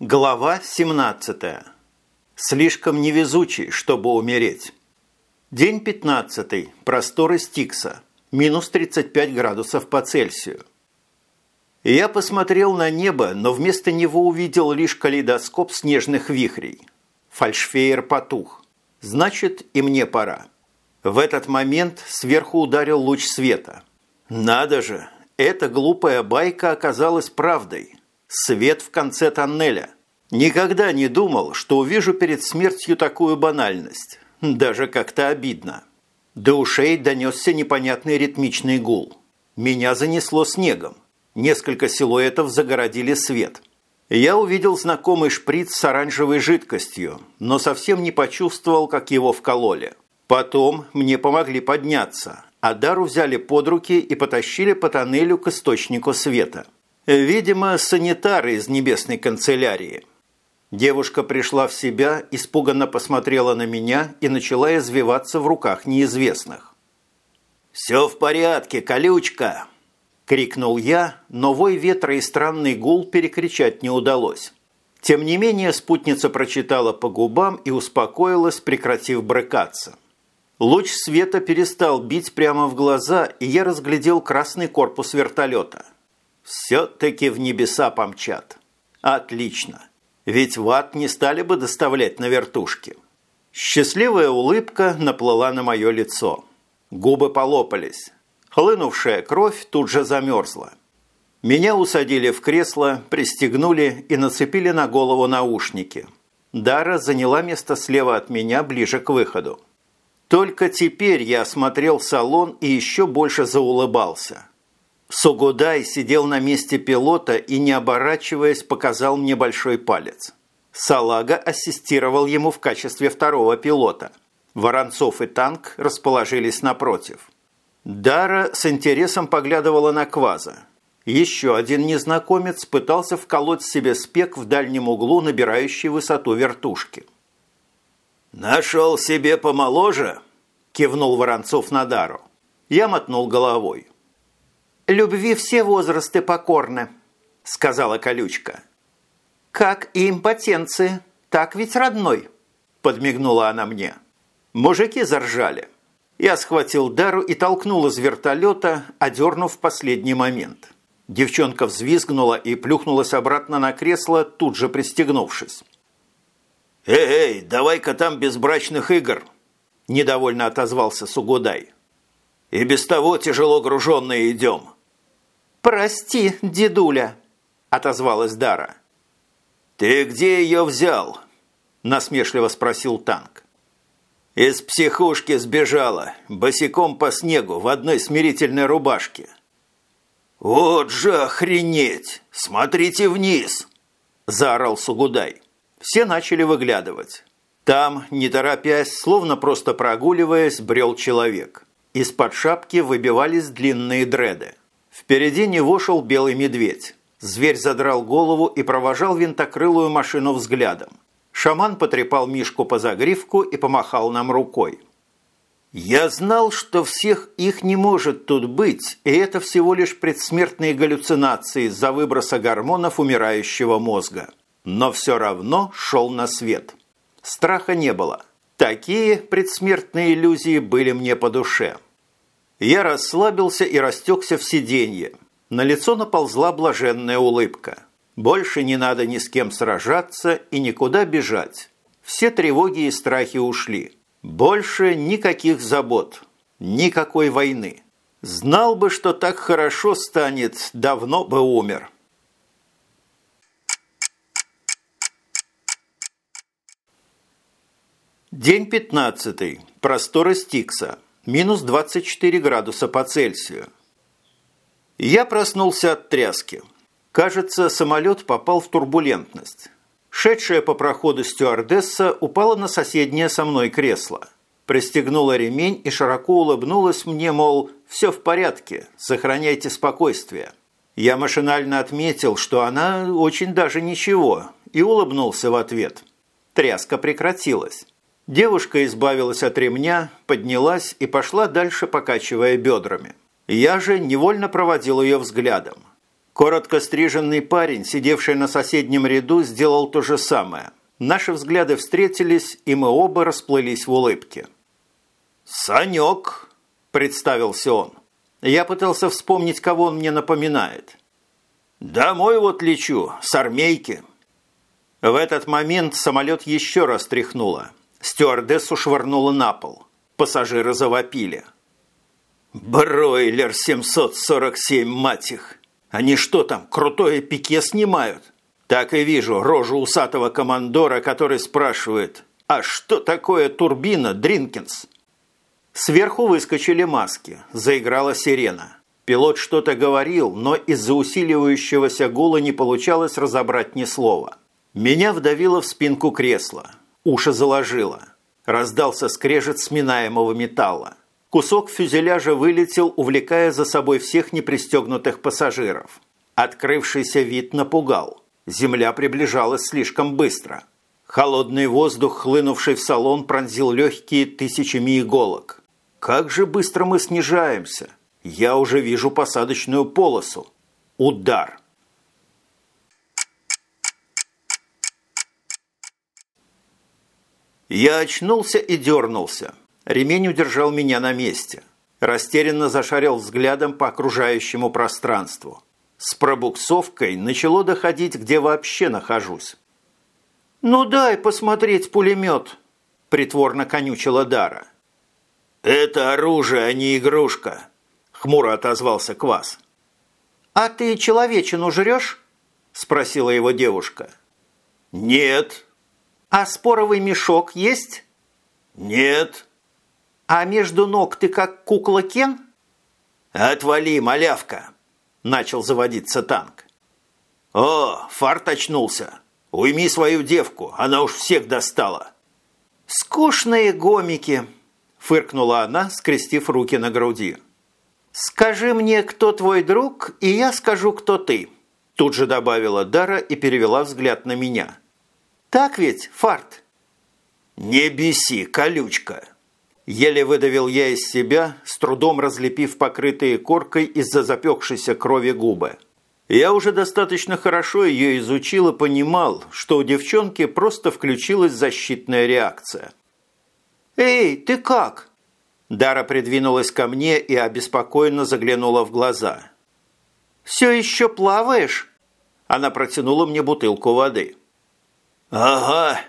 Глава 17. Слишком невезучий, чтобы умереть. День 15. Просторы Стикса. Минус 35 градусов по Цельсию. Я посмотрел на небо, но вместо него увидел лишь калейдоскоп снежных вихрей. Фальшфейер потух. Значит, и мне пора. В этот момент сверху ударил луч света. Надо же, эта глупая байка оказалась правдой. Свет в конце тоннеля. Никогда не думал, что увижу перед смертью такую банальность. Даже как-то обидно. До ушей донесся непонятный ритмичный гул. Меня занесло снегом. Несколько силуэтов загородили свет. Я увидел знакомый шприц с оранжевой жидкостью, но совсем не почувствовал, как его вкололи. Потом мне помогли подняться, а Дару взяли под руки и потащили по тоннелю к источнику света. Видимо, санитары из небесной канцелярии. Девушка пришла в себя, испуганно посмотрела на меня и начала извиваться в руках неизвестных. «Все в порядке, колючка!» – крикнул я, но вой ветра и странный гул перекричать не удалось. Тем не менее спутница прочитала по губам и успокоилась, прекратив брыкаться. Луч света перестал бить прямо в глаза, и я разглядел красный корпус вертолета – все-таки в небеса помчат. Отлично. Ведь в ад не стали бы доставлять на вертушке. Счастливая улыбка наплыла на мое лицо. Губы полопались. Хлынувшая кровь тут же замерзла. Меня усадили в кресло, пристегнули и нацепили на голову наушники. Дара заняла место слева от меня, ближе к выходу. Только теперь я осмотрел салон и еще больше заулыбался. Сугудай сидел на месте пилота и, не оборачиваясь, показал мне большой палец. Салага ассистировал ему в качестве второго пилота. Воронцов и танк расположились напротив. Дара с интересом поглядывала на Кваза. Еще один незнакомец пытался вколоть себе спек в дальнем углу, набирающий высоту вертушки. «Нашел себе помоложе?» – кивнул Воронцов на Дару. Я мотнул головой. «Любви все возрасты покорны», – сказала колючка. «Как и импотенции, так ведь родной», – подмигнула она мне. Мужики заржали. Я схватил Дару и толкнул из вертолета, одернув последний момент. Девчонка взвизгнула и плюхнулась обратно на кресло, тут же пристегнувшись. «Эй, эй, давай-ка там безбрачных игр!» – недовольно отозвался Сугудай. «И без того тяжело груженные идем». «Прости, дедуля», – отозвалась Дара. «Ты где ее взял?» – насмешливо спросил танк. «Из психушки сбежала, босиком по снегу в одной смирительной рубашке». «Вот же охренеть! Смотрите вниз!» – заорал Сугудай. Все начали выглядывать. Там, не торопясь, словно просто прогуливаясь, брел человек. Из-под шапки выбивались длинные дреды. Впереди него шел белый медведь. Зверь задрал голову и провожал винтокрылую машину взглядом. Шаман потрепал Мишку по загривку и помахал нам рукой. Я знал, что всех их не может тут быть, и это всего лишь предсмертные галлюцинации из-за выброса гормонов умирающего мозга. Но все равно шел на свет. Страха не было. Такие предсмертные иллюзии были мне по душе. Я расслабился и растекся в сиденье. На лицо наползла блаженная улыбка. Больше не надо ни с кем сражаться и никуда бежать. Все тревоги и страхи ушли. Больше никаких забот, никакой войны. Знал бы, что так хорошо станет, давно бы умер. День пятнадцатый. Просторы Стикса минус 24 градуса по Цельсию. Я проснулся от тряски. Кажется, самолет попал в турбулентность. Шедшая по проходу стюардесса упала на соседнее со мной кресло. Пристегнула ремень и широко улыбнулась мне, мол, все в порядке, сохраняйте спокойствие. Я машинально отметил, что она очень даже ничего, и улыбнулся в ответ. Тряска прекратилась. Девушка избавилась от ремня, поднялась и пошла дальше, покачивая бедрами. Я же невольно проводил ее взглядом. Коротко стриженный парень, сидевший на соседнем ряду, сделал то же самое. Наши взгляды встретились, и мы оба расплылись в улыбке. «Санек!» – представился он. Я пытался вспомнить, кого он мне напоминает. «Домой вот лечу, с армейки». В этот момент самолет еще раз тряхнуло. Стюардессу швырнуло на пол. Пассажиры завопили. «Бройлер 747, мать их! Они что там, крутое пике снимают?» Так и вижу рожу усатого командора, который спрашивает, «А что такое турбина, Дринкинс?» Сверху выскочили маски, заиграла сирена. Пилот что-то говорил, но из-за усиливающегося гула не получалось разобрать ни слова. Меня вдавило в спинку кресла. Уши заложило. Раздался скрежет сминаемого металла. Кусок фюзеляжа вылетел, увлекая за собой всех непристегнутых пассажиров. Открывшийся вид напугал. Земля приближалась слишком быстро. Холодный воздух, хлынувший в салон, пронзил легкие тысячами иголок. Как же быстро мы снижаемся! Я уже вижу посадочную полосу. Удар! Я очнулся и дернулся. Ремень удержал меня на месте. Растерянно зашарил взглядом по окружающему пространству. С пробуксовкой начало доходить, где вообще нахожусь. «Ну дай посмотреть пулемет», – притворно конючила Дара. «Это оружие, а не игрушка», – хмуро отозвался Квас. «А ты человечину жрешь?» – спросила его девушка. «Нет». «А споровый мешок есть?» «Нет». «А между ног ты как кукла Кен?» «Отвали, малявка!» – начал заводиться танк. «О, фарт очнулся! Уйми свою девку, она уж всех достала!» «Скучные гомики!» – фыркнула она, скрестив руки на груди. «Скажи мне, кто твой друг, и я скажу, кто ты», – тут же добавила Дара и перевела взгляд на меня. «Так ведь, Фарт?» «Не беси, колючка!» Еле выдавил я из себя, с трудом разлепив покрытые коркой из-за запекшейся крови губы. Я уже достаточно хорошо ее изучил и понимал, что у девчонки просто включилась защитная реакция. «Эй, ты как?» Дара придвинулась ко мне и обеспокоенно заглянула в глаза. «Все еще плаваешь?» Она протянула мне бутылку воды. «Ага»,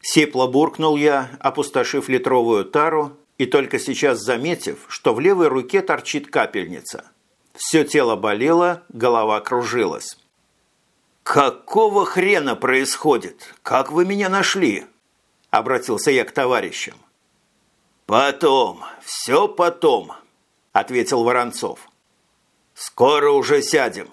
Сипло буркнул я, опустошив литровую тару, и только сейчас заметив, что в левой руке торчит капельница. Все тело болело, голова кружилась. «Какого хрена происходит? Как вы меня нашли?» – обратился я к товарищам. «Потом, все потом», – ответил Воронцов. «Скоро уже сядем».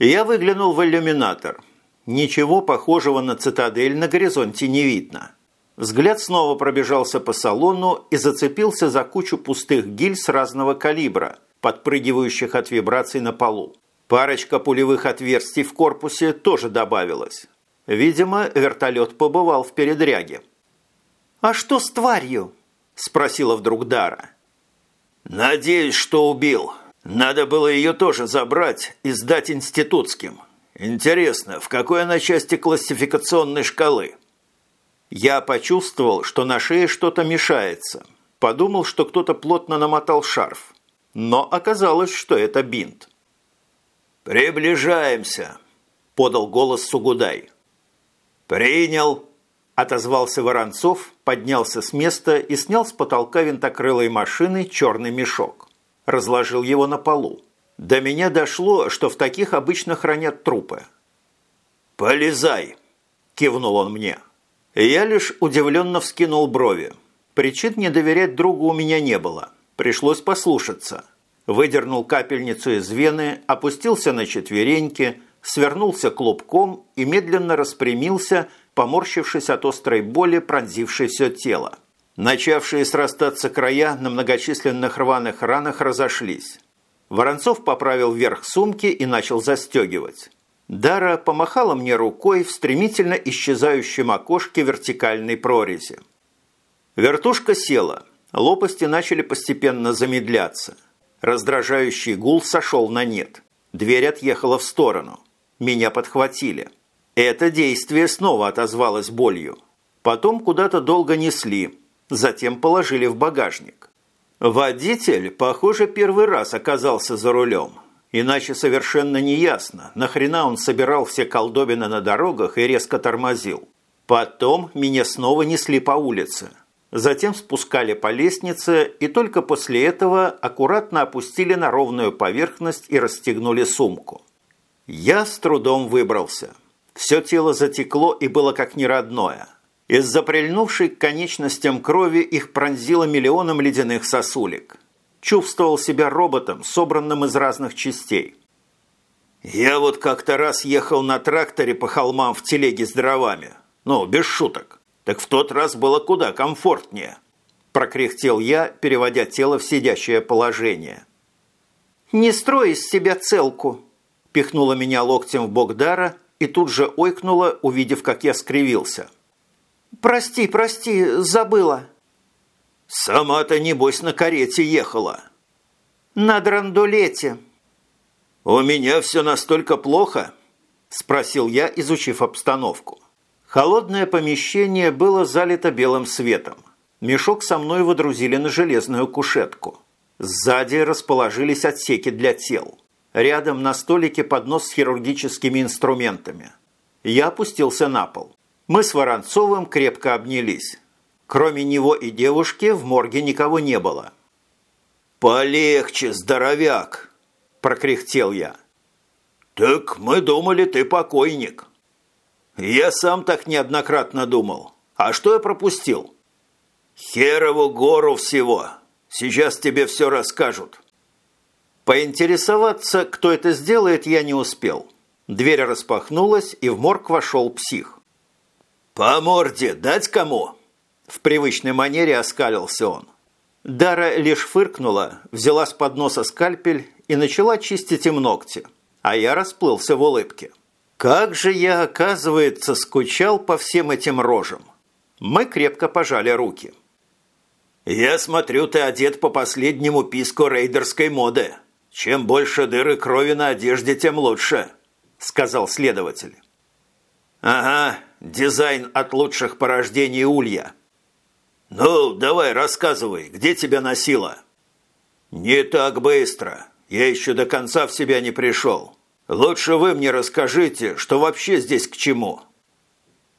Я выглянул в иллюминатор – Ничего похожего на цитадель на горизонте не видно. Взгляд снова пробежался по салону и зацепился за кучу пустых гильз разного калибра, подпрыгивающих от вибраций на полу. Парочка пулевых отверстий в корпусе тоже добавилась. Видимо, вертолет побывал в передряге. «А что с тварью?» – спросила вдруг Дара. «Надеюсь, что убил. Надо было ее тоже забрать и сдать институтским. Интересно, в какой она части классификационной шкалы? Я почувствовал, что на шее что-то мешается. Подумал, что кто-то плотно намотал шарф. Но оказалось, что это бинт. «Приближаемся», – подал голос Сугудай. «Принял», – отозвался Воронцов, поднялся с места и снял с потолка винтокрылой машины черный мешок. Разложил его на полу. До меня дошло, что в таких обычно хранят трупы. «Полезай!» – кивнул он мне. Я лишь удивленно вскинул брови. Причин не доверять другу у меня не было. Пришлось послушаться. Выдернул капельницу из вены, опустился на четвереньки, свернулся клубком и медленно распрямился, поморщившись от острой боли, пронзившей все тело. Начавшие срастаться края на многочисленных рваных ранах разошлись. Воронцов поправил верх сумки и начал застегивать. Дара помахала мне рукой в стремительно исчезающем окошке вертикальной прорези. Вертушка села. Лопасти начали постепенно замедляться. Раздражающий гул сошел на нет. Дверь отъехала в сторону. Меня подхватили. Это действие снова отозвалось болью. Потом куда-то долго несли, затем положили в багажник. Водитель, похоже, первый раз оказался за рулем. Иначе совершенно не ясно, нахрена он собирал все колдобины на дорогах и резко тормозил. Потом меня снова несли по улице. Затем спускали по лестнице и только после этого аккуратно опустили на ровную поверхность и расстегнули сумку. Я с трудом выбрался. Все тело затекло и было как неродное. Из-за прильнувшей к конечностям крови их пронзило миллионом ледяных сосулек. Чувствовал себя роботом, собранным из разных частей. Я вот как-то раз ехал на тракторе по холмам в телеге с дровами. Ну, без шуток. Так в тот раз было куда комфортнее. Прокряхтел я, переводя тело в сидящее положение. «Не строй из себя целку!» Пихнула меня локтем в бок Дара и тут же ойкнула, увидев, как я скривился. «Прости, прости, забыла!» «Сама-то, небось, на карете ехала!» «На драндулете!» «У меня все настолько плохо?» – спросил я, изучив обстановку. Холодное помещение было залито белым светом. Мешок со мной водрузили на железную кушетку. Сзади расположились отсеки для тел. Рядом на столике поднос с хирургическими инструментами. Я опустился на пол. Мы с Воронцовым крепко обнялись. Кроме него и девушки в морге никого не было. «Полегче, здоровяк!» – прокряхтел я. «Так мы думали, ты покойник». Я сам так неоднократно думал. А что я пропустил? Херову гору всего. Сейчас тебе все расскажут. Поинтересоваться, кто это сделает, я не успел. Дверь распахнулась, и в морг вошел псих. «По морде дать кому?» В привычной манере оскалился он. Дара лишь фыркнула, взяла с подноса скальпель и начала чистить им ногти, а я расплылся в улыбке. Как же я, оказывается, скучал по всем этим рожам. Мы крепко пожали руки. «Я смотрю, ты одет по последнему писку рейдерской моды. Чем больше дыры крови на одежде, тем лучше», – сказал следователь. «Ага, дизайн от лучших порождений улья». «Ну, давай, рассказывай, где тебя носило?» «Не так быстро. Я еще до конца в себя не пришел. Лучше вы мне расскажите, что вообще здесь к чему».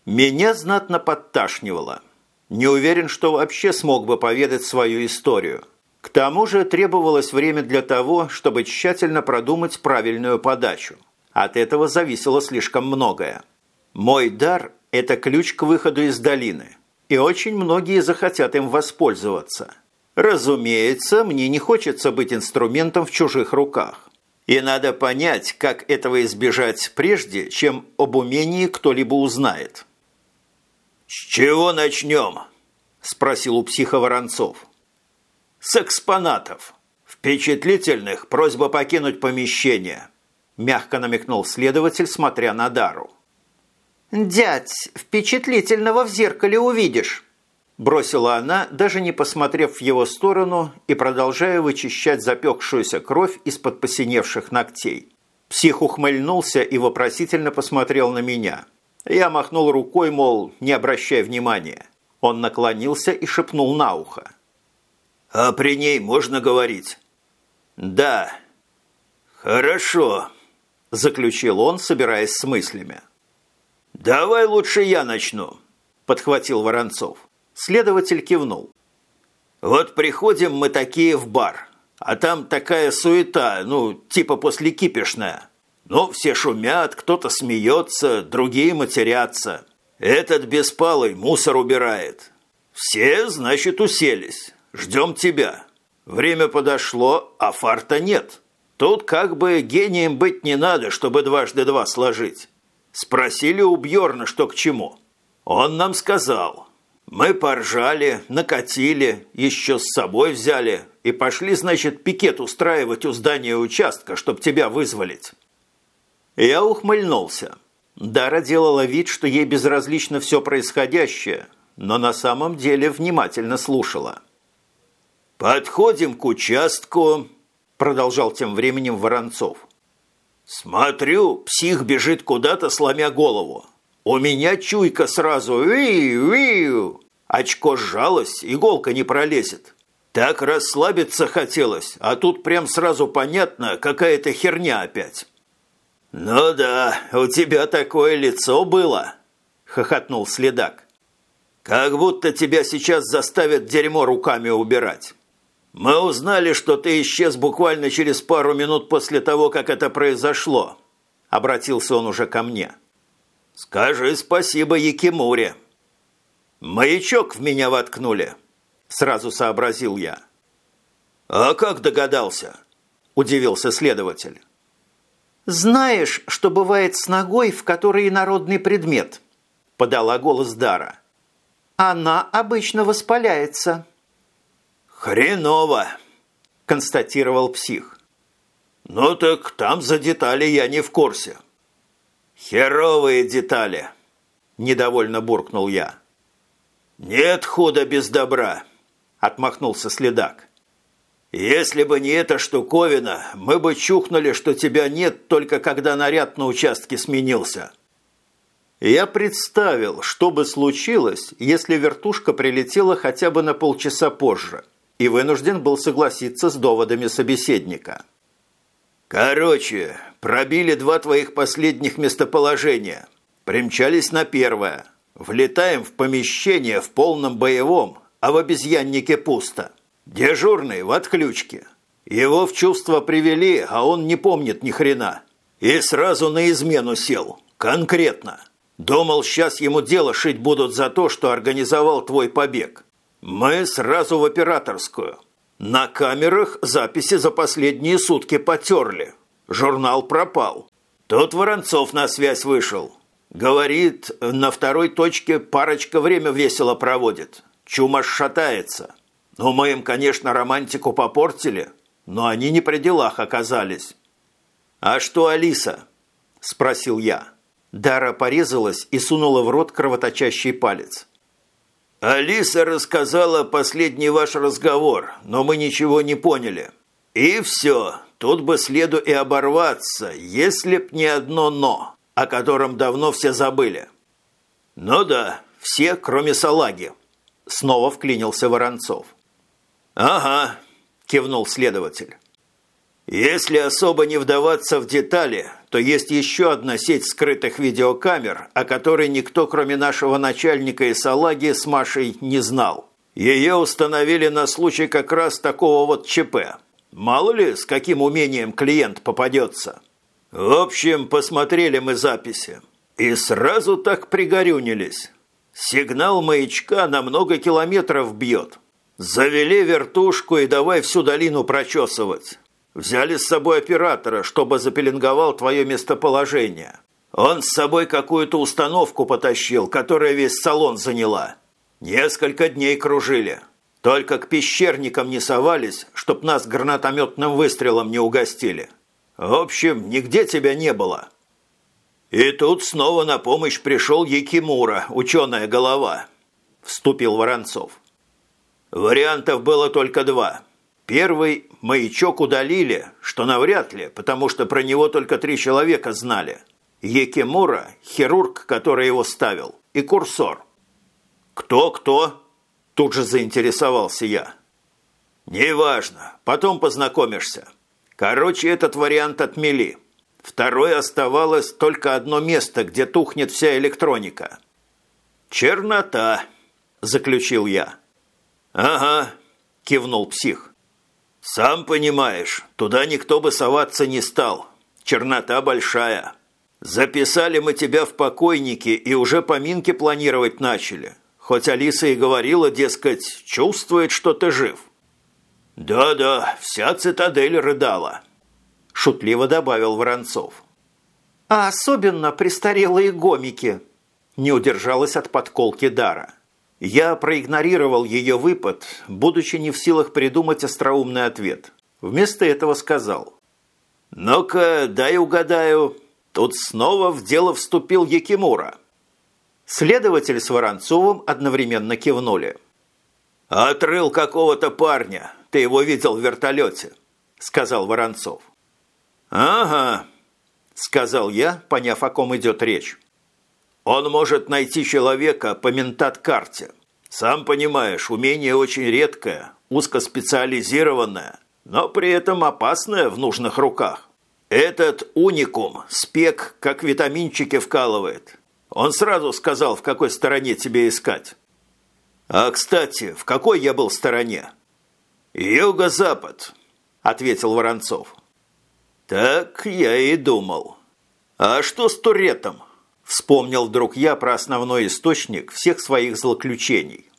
Меня знатно подташнивало. Не уверен, что вообще смог бы поведать свою историю. К тому же требовалось время для того, чтобы тщательно продумать правильную подачу. От этого зависело слишком многое. Мой дар – это ключ к выходу из долины, и очень многие захотят им воспользоваться. Разумеется, мне не хочется быть инструментом в чужих руках. И надо понять, как этого избежать прежде, чем об умении кто-либо узнает. «С чего начнем?» – спросил у психа Воронцов. «С экспонатов. Впечатлительных просьба покинуть помещение», – мягко намекнул следователь, смотря на Дару. «Дядь, впечатлительного в зеркале увидишь», Бросила она, даже не посмотрев в его сторону и продолжая вычищать запекшуюся кровь из-под посиневших ногтей. Псих ухмыльнулся и вопросительно посмотрел на меня. Я махнул рукой, мол, не обращай внимания. Он наклонился и шепнул на ухо. «А при ней можно говорить?» «Да». «Хорошо», – заключил он, собираясь с мыслями. «Давай лучше я начну», – подхватил Воронцов. Следователь кивнул. «Вот приходим мы такие в бар, а там такая суета, ну, типа после кипишная. Ну, все шумят, кто-то смеется, другие матерятся. Этот беспалый мусор убирает. Все, значит, уселись. Ждем тебя. Время подошло, а фарта нет. Тут как бы гением быть не надо, чтобы дважды два сложить. Спросили у Бьорна, что к чему. Он нам сказал, мы поржали, накатили, еще с собой взяли и пошли, значит, пикет устраивать у здания участка, чтоб тебя вызволить. Я ухмыльнулся. Дара делала вид, что ей безразлично все происходящее, но на самом деле внимательно слушала. «Подходим к участку», – продолжал тем временем Воронцов. Смотрю, псих бежит куда-то, сломя голову. У меня чуйка сразу «Виу-виу!» Очко сжалось, иголка не пролезет. Так расслабиться хотелось, а тут прям сразу понятно, какая-то херня опять. «Ну да, у тебя такое лицо было», – хохотнул следак. «Как будто тебя сейчас заставят дерьмо руками убирать. Мы узнали, что ты исчез буквально через пару минут после того, как это произошло», – обратился он уже ко мне. «Скажи спасибо Якимуре». «Маячок в меня воткнули», – сразу сообразил я. «А как догадался?» – удивился следователь. «Знаешь, что бывает с ногой, в которой народный предмет?» – подала голос Дара. «Она обычно воспаляется». «Хреново!» – констатировал псих. «Ну так там за детали я не в курсе». «Херовые детали!» – недовольно буркнул я. «Нет худа без добра», – отмахнулся следак. «Если бы не эта штуковина, мы бы чухнули, что тебя нет, только когда наряд на участке сменился». Я представил, что бы случилось, если вертушка прилетела хотя бы на полчаса позже, и вынужден был согласиться с доводами собеседника. «Короче, пробили два твоих последних местоположения. Примчались на первое. Влетаем в помещение в полном боевом, а в обезьяннике пусто. Дежурный в отключке. Его в чувство привели, а он не помнит ни хрена. И сразу на измену сел. Конкретно. Думал, сейчас ему дело шить будут за то, что организовал твой побег. Мы сразу в операторскую. На камерах записи за последние сутки потерли. Журнал пропал. Тут Воронцов на связь вышел. Говорит, на второй точке парочка время весело проводит. Чума шатается. Ну, мы им, конечно, романтику попортили, но они не при делах оказались. «А что Алиса?» – спросил я. Дара порезалась и сунула в рот кровоточащий палец. «Алиса рассказала последний ваш разговор, но мы ничего не поняли. И все, тут бы следу и оборваться, если б не одно «но» о котором давно все забыли. Ну да, все, кроме салаги. Снова вклинился Воронцов. Ага, кивнул следователь. Если особо не вдаваться в детали, то есть еще одна сеть скрытых видеокамер, о которой никто, кроме нашего начальника и салаги, с Машей не знал. Ее установили на случай как раз такого вот ЧП. Мало ли, с каким умением клиент попадется. В общем, посмотрели мы записи. И сразу так пригорюнились. Сигнал маячка на много километров бьет. Завели вертушку и давай всю долину прочесывать. Взяли с собой оператора, чтобы запеленговал твое местоположение. Он с собой какую-то установку потащил, которая весь салон заняла. Несколько дней кружили. Только к пещерникам не совались, чтоб нас гранатометным выстрелом не угостили. В общем, нигде тебя не было. И тут снова на помощь пришел Якимура, ученая голова. Вступил Воронцов. Вариантов было только два. Первый – маячок удалили, что навряд ли, потому что про него только три человека знали. Якимура, хирург, который его ставил, и курсор. «Кто-кто?» – тут же заинтересовался я. «Неважно, потом познакомишься». Короче, этот вариант отмели. Второй оставалось только одно место, где тухнет вся электроника. «Чернота», – заключил я. «Ага», – кивнул псих. «Сам понимаешь, туда никто бы соваться не стал. Чернота большая. Записали мы тебя в покойники и уже поминки планировать начали. Хоть Алиса и говорила, дескать, чувствует, что ты жив». «Да-да, вся цитадель рыдала», – шутливо добавил Воронцов. «А особенно престарелые гомики», – не удержалась от подколки Дара. Я проигнорировал ее выпад, будучи не в силах придумать остроумный ответ. Вместо этого сказал. «Ну-ка, дай угадаю, тут снова в дело вступил Якимура». Следователь с Воронцовым одновременно кивнули. «Отрыл какого-то парня, ты его видел в вертолете», – сказал Воронцов. «Ага», –– сказал я, поняв, о ком идет речь. «Он может найти человека по ментат-карте. Сам понимаешь, умение очень редкое, узкоспециализированное, но при этом опасное в нужных руках. Этот уникум спек, как витаминчики вкалывает. Он сразу сказал, в какой стороне тебе искать». «А, кстати, в какой я был стороне?» «Юго-запад», – ответил Воронцов. «Так я и думал. А что с Туретом?» Вспомнил вдруг я про основной источник всех своих злоключений.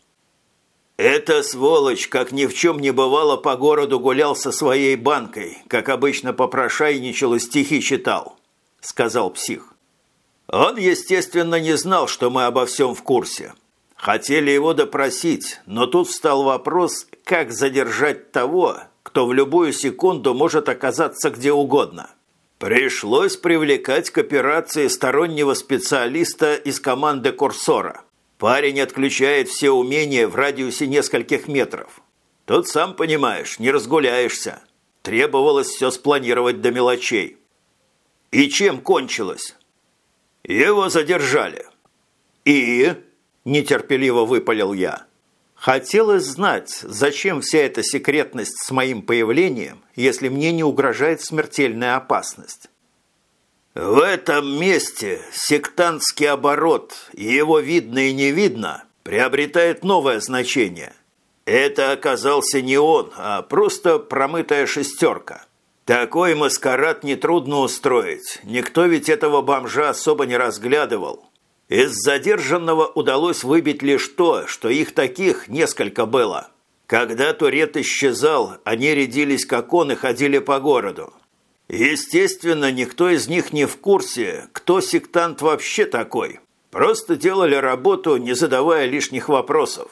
«Это сволочь, как ни в чем не бывало, по городу гулял со своей банкой, как обычно попрошайничал и стихи читал», – сказал псих. «Он, естественно, не знал, что мы обо всем в курсе. Хотели его допросить, но тут встал вопрос, как задержать того, кто в любую секунду может оказаться где угодно. Пришлось привлекать к операции стороннего специалиста из команды Курсора. Парень отключает все умения в радиусе нескольких метров. Тут, сам понимаешь, не разгуляешься. Требовалось все спланировать до мелочей. И чем кончилось? Его задержали. И... Нетерпеливо выпалил я. Хотелось знать, зачем вся эта секретность с моим появлением, если мне не угрожает смертельная опасность. В этом месте сектантский оборот, его видно и не видно, приобретает новое значение. Это оказался не он, а просто промытая шестерка. Такой маскарад нетрудно устроить, никто ведь этого бомжа особо не разглядывал. Из задержанного удалось выбить лишь то, что их таких несколько было. Когда Турет исчезал, они рядились как он и ходили по городу. Естественно, никто из них не в курсе, кто сектант вообще такой. Просто делали работу, не задавая лишних вопросов.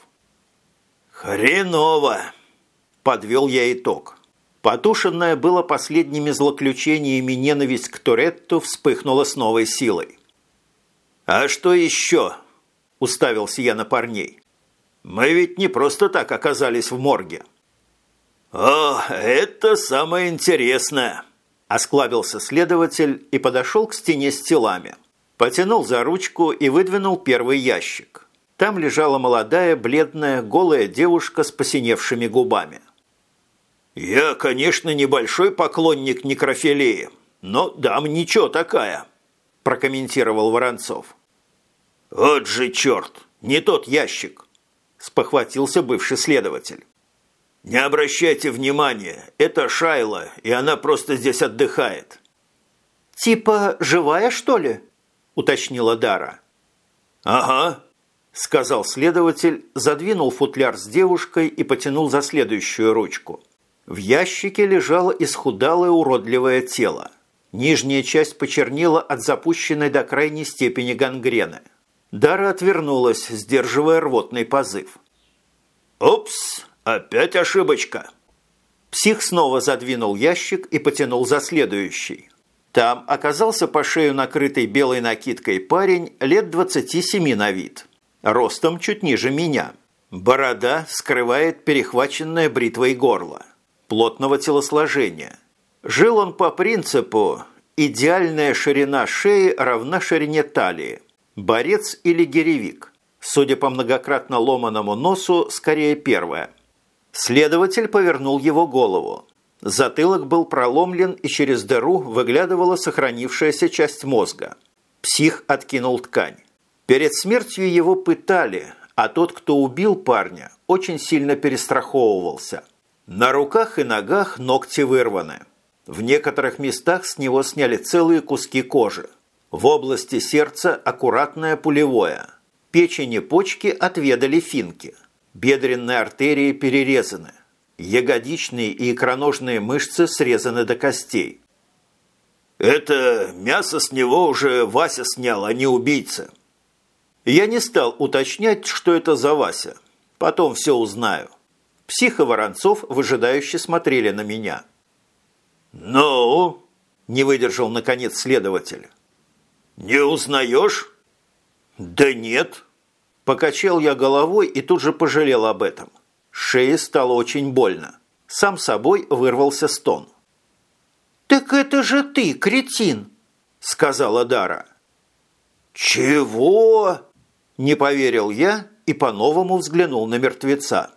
«Хреново!» – подвел я итог. Потушенная было последними злоключениями ненависть к Туретту вспыхнула с новой силой. «А что еще?» – уставился я на парней. «Мы ведь не просто так оказались в морге». «О, это самое интересное!» – осклабился следователь и подошел к стене с телами. Потянул за ручку и выдвинул первый ящик. Там лежала молодая, бледная, голая девушка с посиневшими губами. «Я, конечно, небольшой поклонник некрофилии, но дам ничего такая», – прокомментировал Воронцов. «Вот же черт! Не тот ящик!» – спохватился бывший следователь. «Не обращайте внимания, это Шайла, и она просто здесь отдыхает». «Типа живая, что ли?» – уточнила Дара. «Ага», – сказал следователь, задвинул футляр с девушкой и потянул за следующую ручку. В ящике лежало исхудалое уродливое тело. Нижняя часть почернела от запущенной до крайней степени гангрены. Дара отвернулась, сдерживая рвотный позыв. «Упс, опять ошибочка!» Псих снова задвинул ящик и потянул за следующий. Там оказался по шею накрытый белой накидкой парень лет 27 на вид. Ростом чуть ниже меня. Борода скрывает перехваченное бритвой горло. Плотного телосложения. Жил он по принципу «идеальная ширина шеи равна ширине талии». Борец или гиревик? Судя по многократно ломаному носу, скорее первое. Следователь повернул его голову. Затылок был проломлен, и через дыру выглядывала сохранившаяся часть мозга. Псих откинул ткань. Перед смертью его пытали, а тот, кто убил парня, очень сильно перестраховывался. На руках и ногах ногти вырваны. В некоторых местах с него сняли целые куски кожи. В области сердца аккуратное пулевое. Печень и почки отведали финки. Бедренные артерии перерезаны. Ягодичные и икроножные мышцы срезаны до костей. «Это мясо с него уже Вася снял, а не убийца». Я не стал уточнять, что это за Вася. Потом все узнаю. Псих и Воронцов выжидающе смотрели на меня. «Ну?» – не выдержал, наконец, следователь. «Не узнаешь?» «Да нет». Покачал я головой и тут же пожалел об этом. Шее стало очень больно. Сам собой вырвался стон. «Так это же ты, кретин!» сказала Дара. «Чего?» – не поверил я и по-новому взглянул на мертвеца.